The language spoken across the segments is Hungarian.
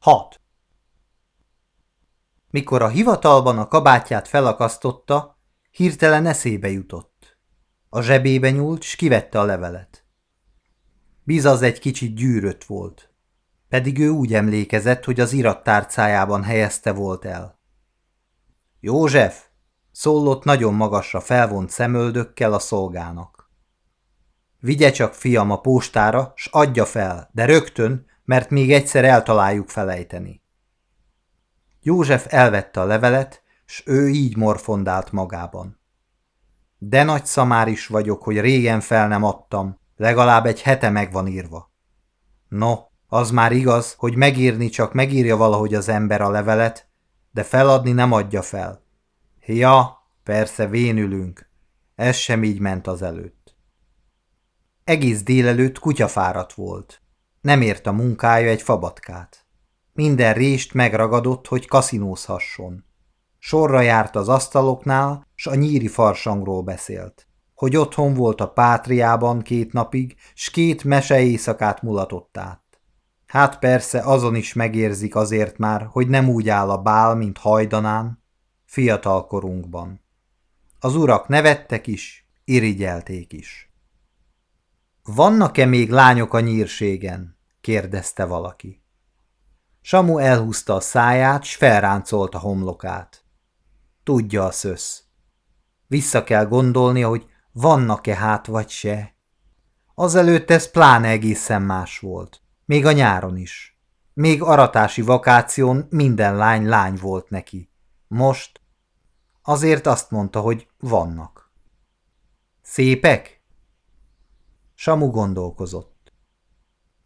Hat. Mikor a hivatalban a kabátját felakasztotta, hirtelen eszébe jutott. A zsebébe nyúlt, s kivette a levelet. Bizaz egy kicsit gyűrött volt, pedig ő úgy emlékezett, hogy az irattárcájában helyezte volt el. József, szólott nagyon magasra felvont szemöldökkel a szolgának. Vigye csak, fiam, a postára, s adja fel, de rögtön, mert még egyszer eltaláljuk felejteni. József elvette a levelet, s ő így morfondált magában. De nagy szamár is vagyok, hogy régen fel nem adtam, legalább egy hete meg van írva. No, az már igaz, hogy megírni csak megírja valahogy az ember a levelet, de feladni nem adja fel. Ja, persze vénülünk. Ez sem így ment az előtt. Egész délelőtt kutyafáradt volt. Nem ért a munkája egy fabatkát. Minden rést megragadott, hogy kaszinózhasson. Sorra járt az asztaloknál, s a nyíri farsangról beszélt. Hogy otthon volt a pátriában két napig, s két mese éjszakát mulatott át. Hát persze azon is megérzik azért már, hogy nem úgy áll a bál, mint hajdanán, fiatal korunkban. Az urak nevettek is, irigyelték is. Vannak-e még lányok a nyírségen? kérdezte valaki. Samu elhúzta a száját, s felráncolta homlokát. Tudja a szösz. Vissza kell gondolnia, hogy vannak-e hát vagy se. Azelőtt ez pláne egészen más volt. Még a nyáron is. Még aratási vakáción minden lány lány volt neki. Most azért azt mondta, hogy vannak. Szépek? Samu gondolkozott.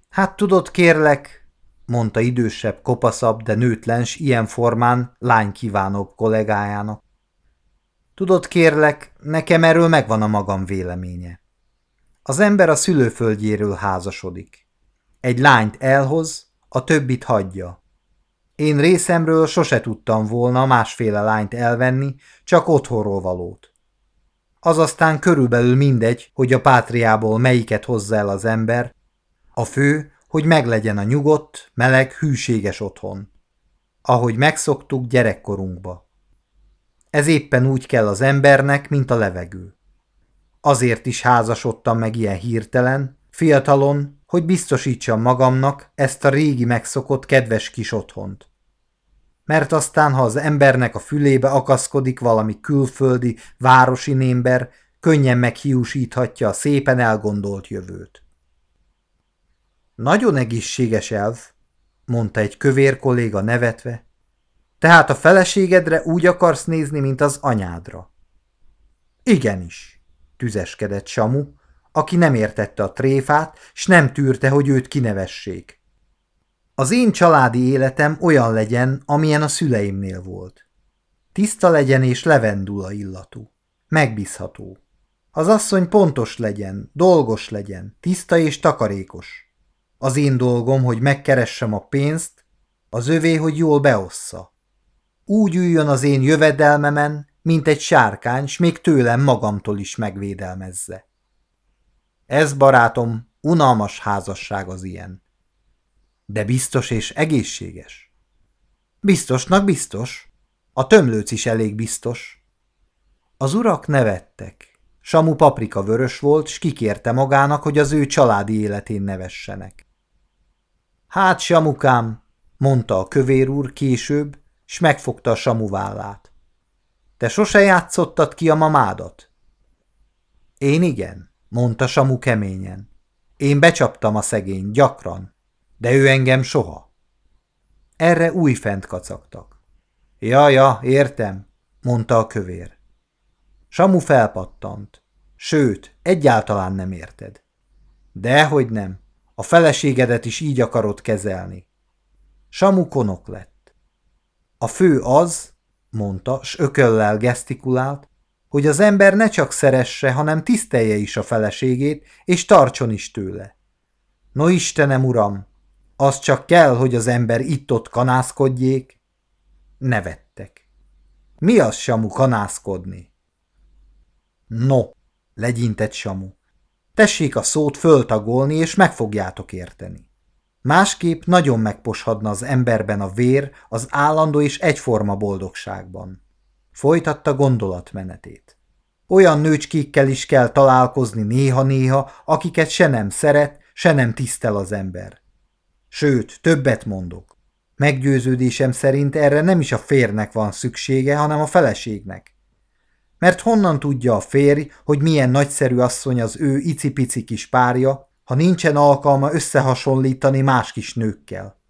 Hát tudod, kérlek, mondta idősebb, kopaszabb, de nőtlens, ilyen formán lány kívánóbb kollégájának. Tudod, kérlek, nekem erről megvan a magam véleménye. Az ember a szülőföldjéről házasodik. Egy lányt elhoz, a többit hagyja. Én részemről sose tudtam volna másféle lányt elvenni, csak otthonról valót. Az aztán körülbelül mindegy, hogy a pátriából melyiket hozza el az ember. A fő, hogy meglegyen a nyugodt, meleg, hűséges otthon. Ahogy megszoktuk gyerekkorunkba. Ez éppen úgy kell az embernek, mint a levegő. Azért is házasodtam meg ilyen hirtelen, fiatalon, hogy biztosítsam magamnak ezt a régi megszokott kedves kis otthont. Mert aztán, ha az embernek a fülébe akaszkodik valami külföldi, városi némber, könnyen meghiúsíthatja a szépen elgondolt jövőt. Nagyon egészséges elv, mondta egy kövér kolléga nevetve. Tehát a feleségedre úgy akarsz nézni, mint az anyádra. Igenis, tüzeskedett Samu, aki nem értette a tréfát, s nem tűrte, hogy őt kinevessék. Az én családi életem olyan legyen, amilyen a szüleimnél volt. Tiszta legyen és levendula illatú. Megbízható. Az asszony pontos legyen, dolgos legyen, tiszta és takarékos. Az én dolgom, hogy megkeressem a pénzt, az övé, hogy jól beossza. Úgy üljön az én jövedelmemen, mint egy sárkány, s még tőlem magamtól is megvédelmezze. Ez, barátom, unalmas házasság az ilyen. De biztos és egészséges. Biztosnak biztos. A tömlőc is elég biztos. Az urak nevettek. Samu paprika vörös volt, s kikérte magának, hogy az ő családi életén nevessenek. Hát, Samukám, mondta a kövér úr később, s megfogta a Samu vállát. Te sose játszottad ki a mamádat? Én igen, mondta Samu keményen. Én becsaptam a szegény, gyakran, de ő engem soha. Erre újfent kacagtak. Ja, ja, értem, mondta a kövér. Samu felpattant. Sőt, egyáltalán nem érted. Dehogy nem, a feleségedet is így akarod kezelni. Samu konok lett. A fő az, mondta, s ököllel gesztikulált, hogy az ember ne csak szeresse, hanem tisztelje is a feleségét, és tartson is tőle. No Istenem, uram, az csak kell, hogy az ember itt-ott kanászkodjék. Nevettek. Mi az, Samu, kanászkodni? No, legyintett Samu. Tessék a szót föltagolni, és meg fogjátok érteni. Másképp nagyon megposhadna az emberben a vér az állandó és egyforma boldogságban. Folytatta gondolatmenetét. Olyan nőcskékkel is kell találkozni néha-néha, akiket se nem szeret, se nem tisztel az ember. Sőt, többet mondok. Meggyőződésem szerint erre nem is a férnek van szüksége, hanem a feleségnek. Mert honnan tudja a férj, hogy milyen nagyszerű asszony az ő icipici kis párja, ha nincsen alkalma összehasonlítani más kis nőkkel.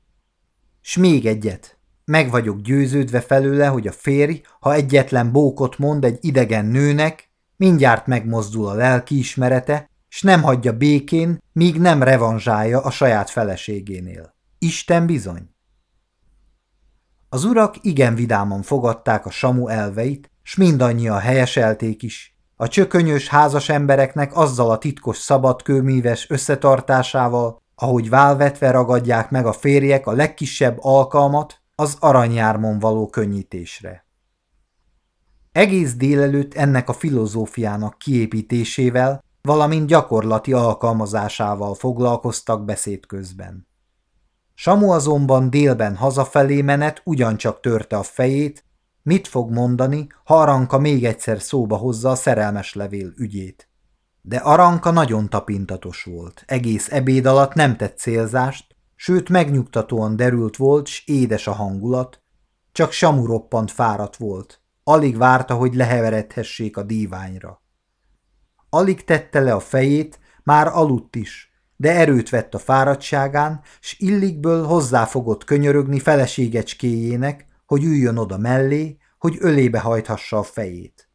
S még egyet. Meg vagyok győződve felőle, hogy a férj, ha egyetlen bókot mond egy idegen nőnek, mindjárt megmozdul a lelkiismerete, s nem hagyja békén, míg nem revanzsálja a saját feleségénél. Isten bizony. Az urak igen vidáman fogadták a Samu elveit, s mindannyian helyeselték is. A csökönyös házas embereknek azzal a titkos szabadkőmíves összetartásával, ahogy válvetve ragadják meg a férjek a legkisebb alkalmat az aranyjármon való könnyítésre. Egész délelőtt ennek a filozófiának kiépítésével, valamint gyakorlati alkalmazásával foglalkoztak beszéd közben. Samu azonban délben hazafelé menet ugyancsak törte a fejét, mit fog mondani, ha Aranka még egyszer szóba hozza a szerelmes levél ügyét. De Aranka nagyon tapintatos volt, egész ebéd alatt nem tett célzást, sőt megnyugtatóan derült volt, s édes a hangulat, csak Samu roppant fáradt volt, alig várta, hogy leheveredhessék a díványra. Alig tette le a fejét, már aludt is, de erőt vett a fáradtságán, s illikből hozzáfogott könyörögni feleségecskéjének, hogy üljön oda mellé, hogy ölébe hajthassa a fejét.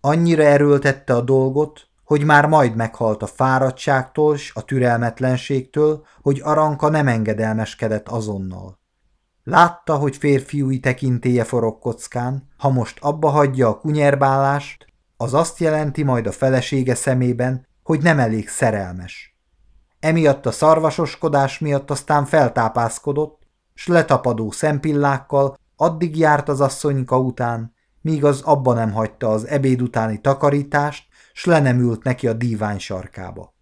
Annyira erőltette a dolgot, hogy már majd meghalt a fáradtságtól s a türelmetlenségtől, hogy Aranka nem engedelmeskedett azonnal. Látta, hogy férfiúi tekintéje forog kockán, ha most abba hagyja a kunyerbálást, az azt jelenti majd a felesége szemében, hogy nem elég szerelmes. Emiatt a szarvasoskodás miatt aztán feltápászkodott, s letapadó szempillákkal addig járt az asszonyka után, míg az abba nem hagyta az ebéd utáni takarítást, s le nem ült neki a dívány sarkába.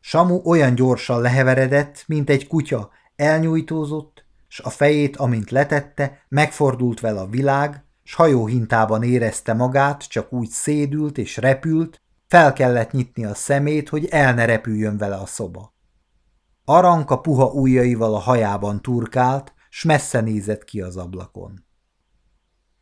Samu olyan gyorsan leheveredett, mint egy kutya, elnyújtózott, s a fejét, amint letette, megfordult vele a világ, s hajóhintában érezte magát, csak úgy szédült és repült, fel kellett nyitni a szemét, hogy el ne repüljön vele a szoba. Aranka puha ujjaival a hajában turkált, s messze nézett ki az ablakon.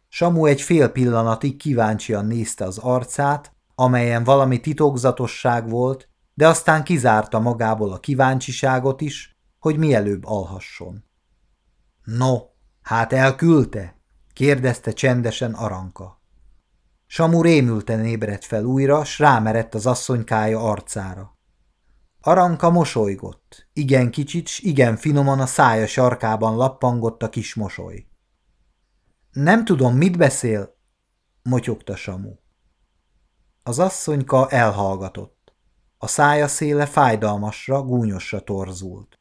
Samu egy fél pillanatig kíváncsian nézte az arcát, amelyen valami titokzatosság volt, de aztán kizárta magából a kíváncsiságot is, hogy mielőbb alhasson. No, hát elküldte? Kérdezte csendesen Aranka. Samu rémülten ébredt fel újra, s rámerett az asszonykája arcára. Aranka mosolygott, igen kicsit, s igen finoman a szája sarkában lappangott a kis mosoly. Nem tudom, mit beszél, motyogta Samu. Az asszonyka elhallgatott. A szája széle fájdalmasra, gúnyosra torzult.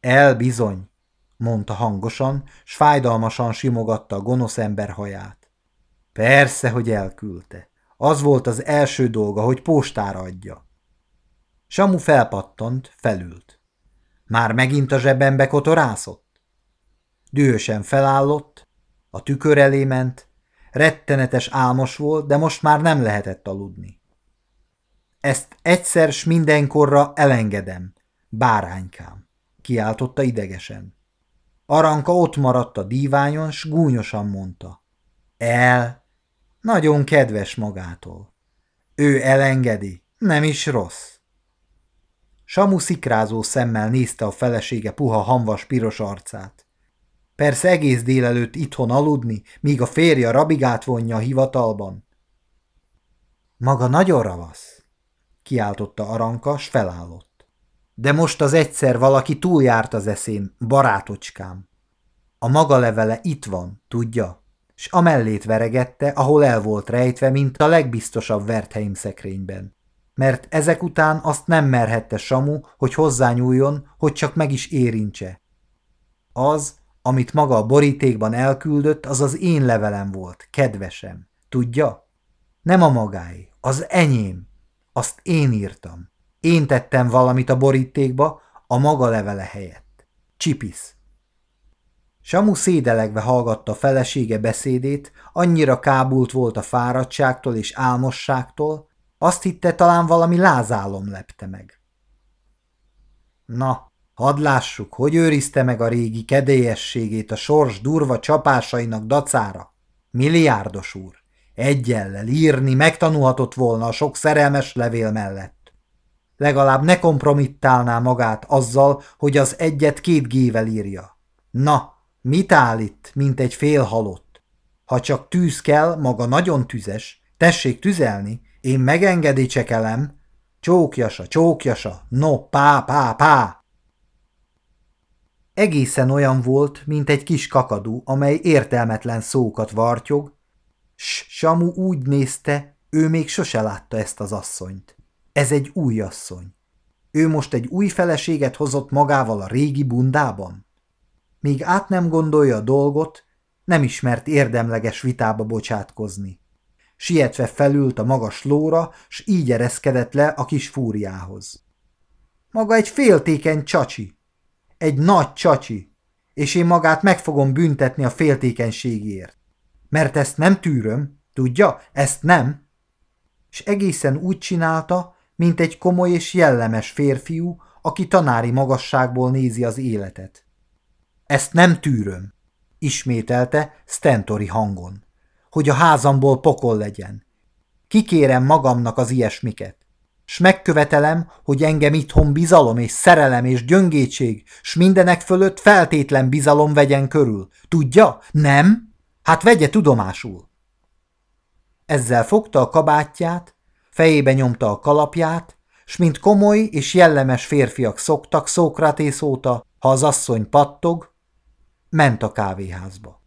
El bizony, mondta hangosan, s fájdalmasan simogatta a gonosz ember haját. Persze, hogy elküldte. Az volt az első dolga, hogy postára adja. Samu felpattant, felült. Már megint a zsebembe kotorászott? Dühösen felállott, a tükör elé ment, rettenetes álmos volt, de most már nem lehetett aludni. Ezt egyszer s mindenkorra elengedem, báránykám, kiáltotta idegesen. Aranka ott maradt a díványon, s gúnyosan mondta. El, nagyon kedves magától. Ő elengedi, nem is rossz. Samu szikrázó szemmel nézte a felesége puha hamvas piros arcát. Persze egész délelőtt itthon aludni, míg a férje rabigát vonja a hivatalban. Maga nagyon ravasz, kiáltotta Aranka, s felállott. De most az egyszer valaki túljárt az eszén, barátocskám. A maga levele itt van, tudja, s a mellét veregette, ahol el volt rejtve, mint a legbiztosabb Wertheim szekrényben. Mert ezek után azt nem merhette Samu, hogy hozzányúljon, hogy csak meg is érintse. Az, amit maga a borítékban elküldött, az az én levelem volt, kedvesem. Tudja? Nem a magáé, az enyém. Azt én írtam. Én tettem valamit a borítékba, a maga levele helyett. Csipisz. Samu szédelegve hallgatta felesége beszédét, annyira kábult volt a fáradtságtól és álmosságtól, azt hitte talán valami lázálom lepte meg. Na, hadd lássuk, hogy őrizte meg a régi kedélyességét a sors durva csapásainak dacára. Milliárdos úr, egyellel írni megtanulhatott volna a sok szerelmes levél mellett. Legalább ne kompromittálná magát azzal, hogy az egyet két gével írja. Na, Mit állít, mint egy fél halott? Ha csak tűz kell, maga nagyon tüzes, tessék tüzelni, én megengedécsekelem. Csókjasa, csókjasa, no, pá, pá, pá. Egészen olyan volt, mint egy kis kakadú, amely értelmetlen szókat vartyog, s Samu úgy nézte, ő még sose látta ezt az asszonyt. Ez egy új asszony. Ő most egy új feleséget hozott magával a régi bundában? Míg át nem gondolja a dolgot, nem ismert érdemleges vitába bocsátkozni. Sietve felült a magas lóra, s így ereszkedett le a kis fúriához. Maga egy féltékeny csacsi. Egy nagy csacsi. És én magát meg fogom büntetni a féltékenységért. Mert ezt nem tűröm, tudja, ezt nem. És egészen úgy csinálta, mint egy komoly és jellemes férfiú, aki tanári magasságból nézi az életet. Ezt nem tűröm, ismételte Stentori hangon, hogy a házamból pokol legyen. Kikérem magamnak az ilyesmiket, s megkövetelem, hogy engem itthon bizalom és szerelem és gyöngétség, s mindenek fölött feltétlen bizalom vegyen körül. Tudja? Nem? Hát vegye tudomásul. Ezzel fogta a kabátját, fejébe nyomta a kalapját, s mint komoly és jellemes férfiak szoktak Szókratész óta, ha az asszony pattog, Ment a kávéházba.